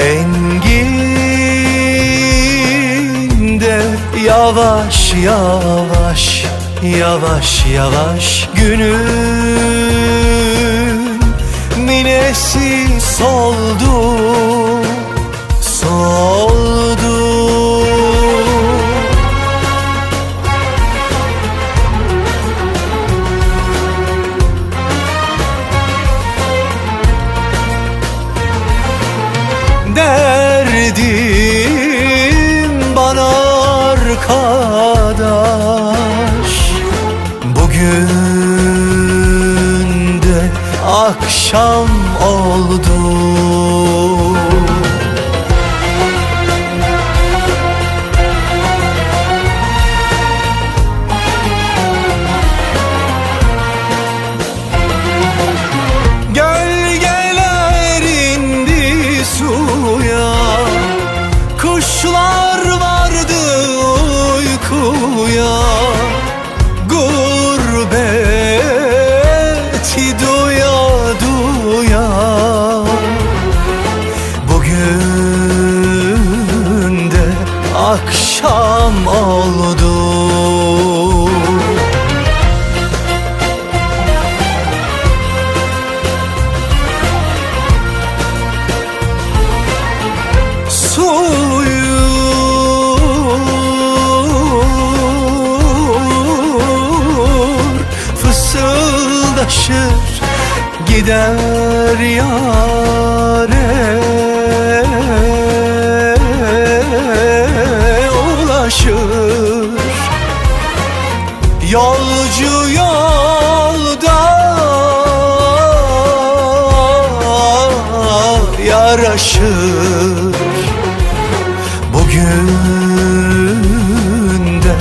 Engin de yavaş yavaş Yavaş yavaş günün minesi soldu. Derdim bana arkadaş. Bugün de akşam oldu akşam oldu. Suyur fısıldaşır gider yare ulaşır Yolcu yolda yaraşır. Bugün de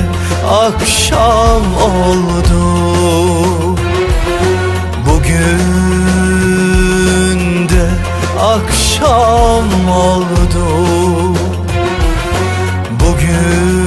akşam oldu. Bugün de akşam oldu. Bugün